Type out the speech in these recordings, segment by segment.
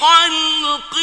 خلق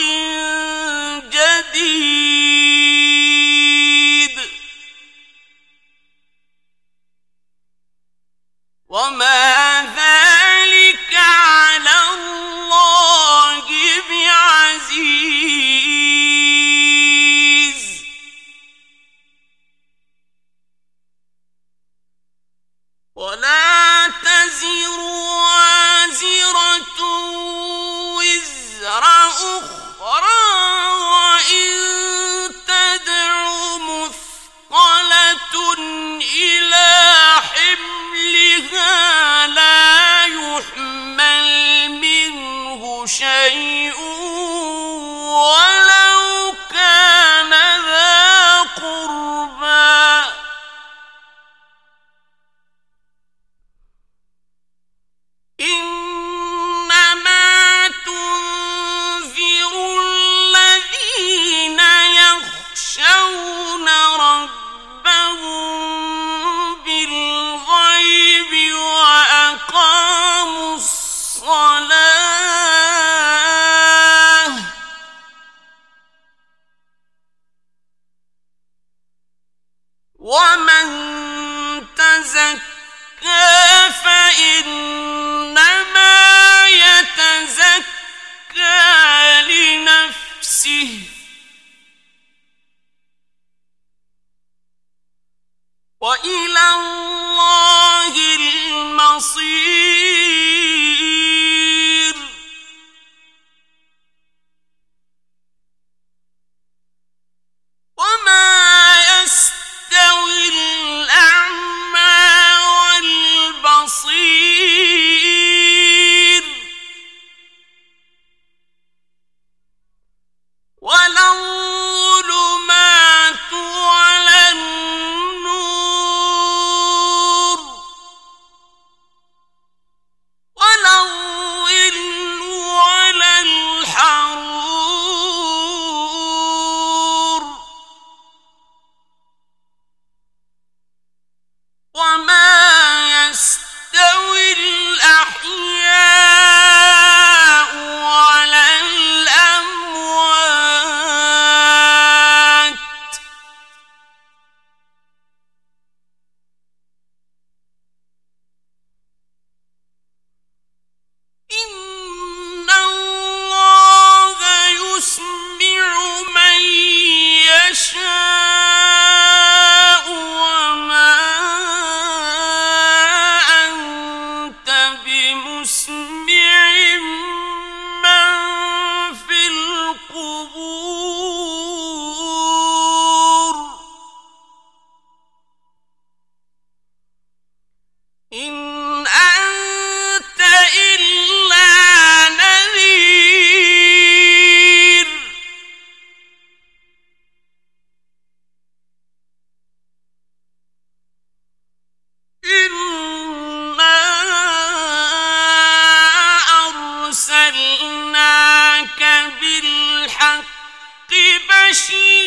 شی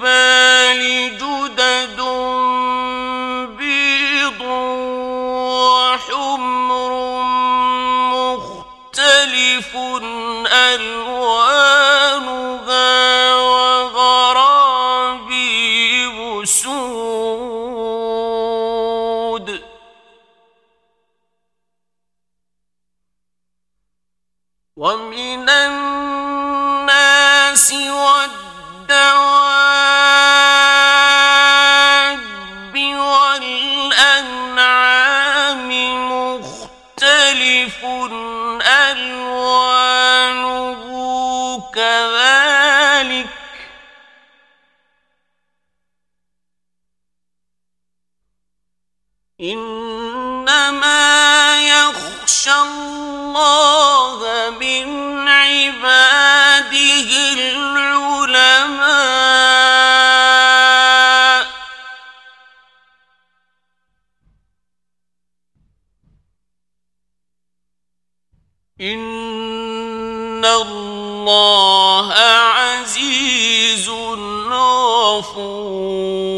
بے ان اللہ عزیز غفور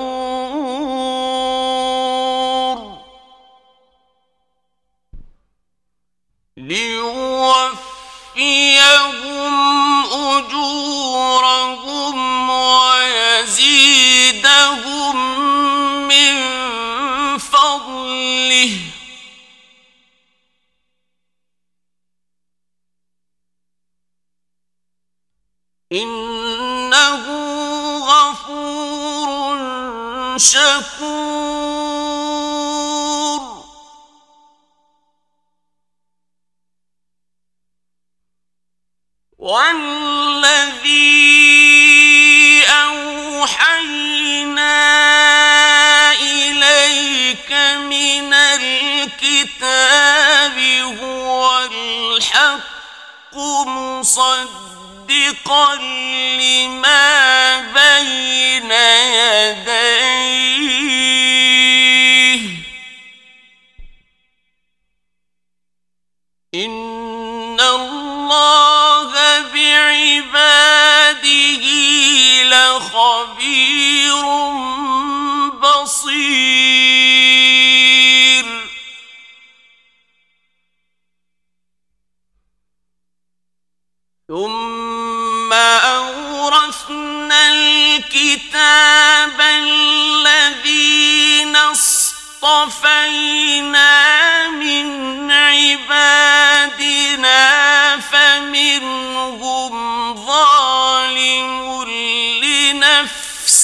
ليوفيهم أجورهم والذي أوحينا إليك من الكتاب هو الحق مصدقا لما بين يديه. إن خبير بصير.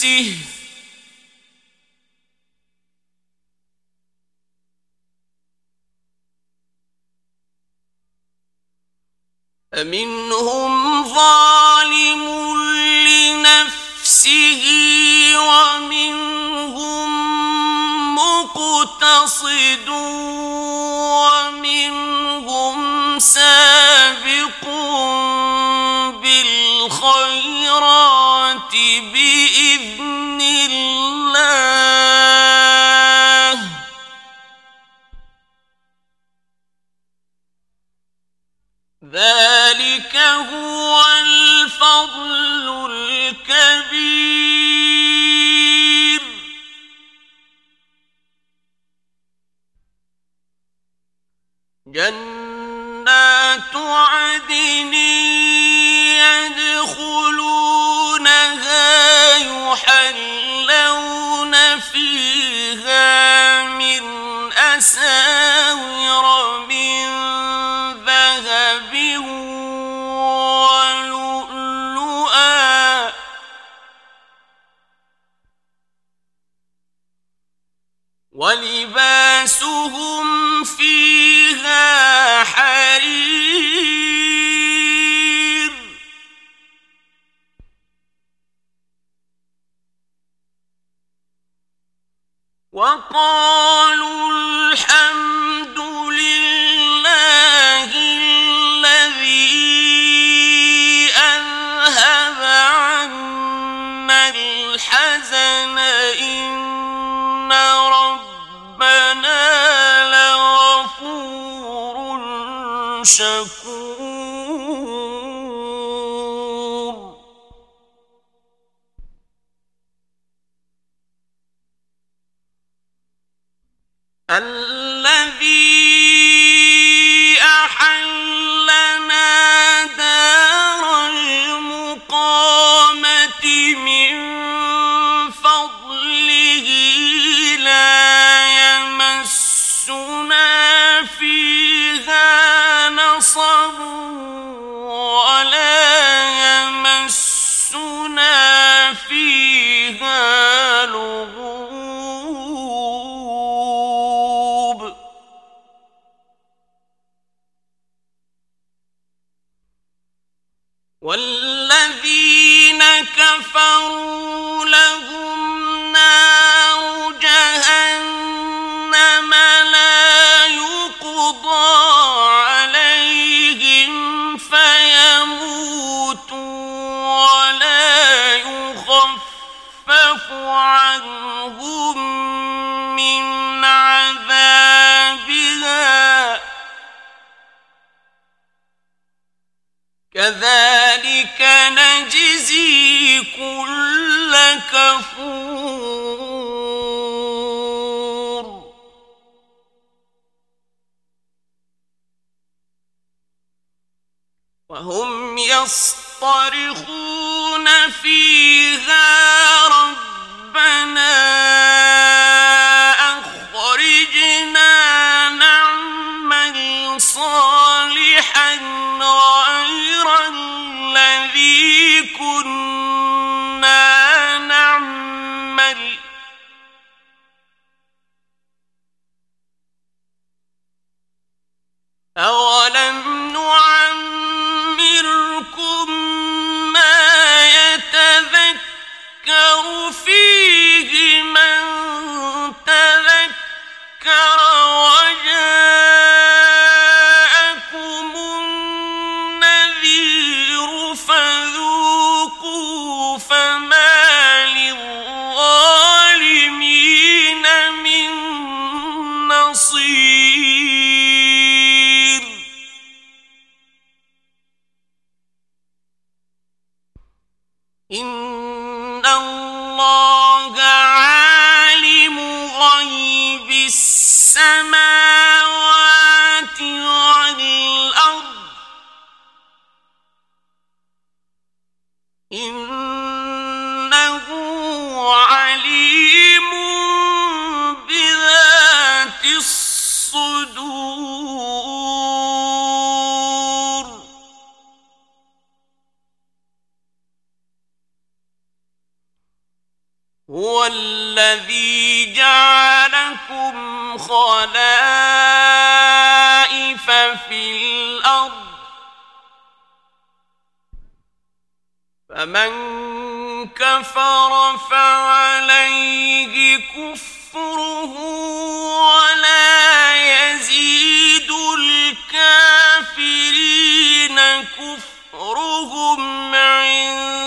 لنفسه فمنهم ظالم لنفسه ومنهم مقتصد ومنهم سابق هو الفضل الكبير جنات عدن يدخلونها يحلون فيها من أساور وهم يصطرخون فيها ربنا أخرجنا نعمل صالحا غير الذي كنا نعمل. أولم إن هو الذي جعلكم خلائف في الأرض. فمن كفر فعليه كفره ولا يزيد الكافرين كفرهم عند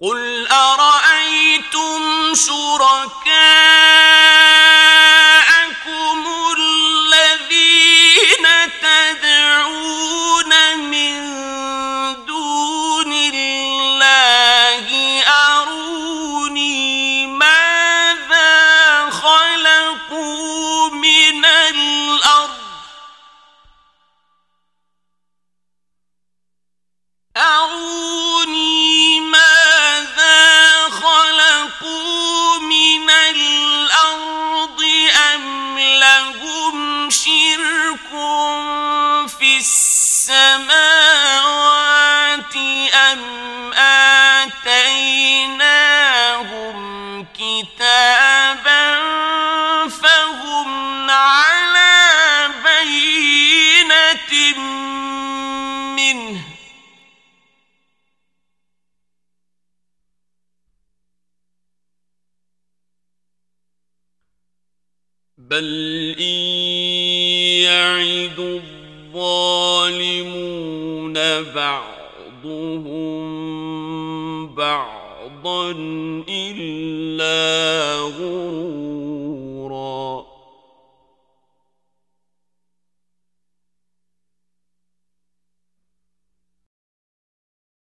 قل بل يعد الظالمون بعضهم بعضا إلا غرورا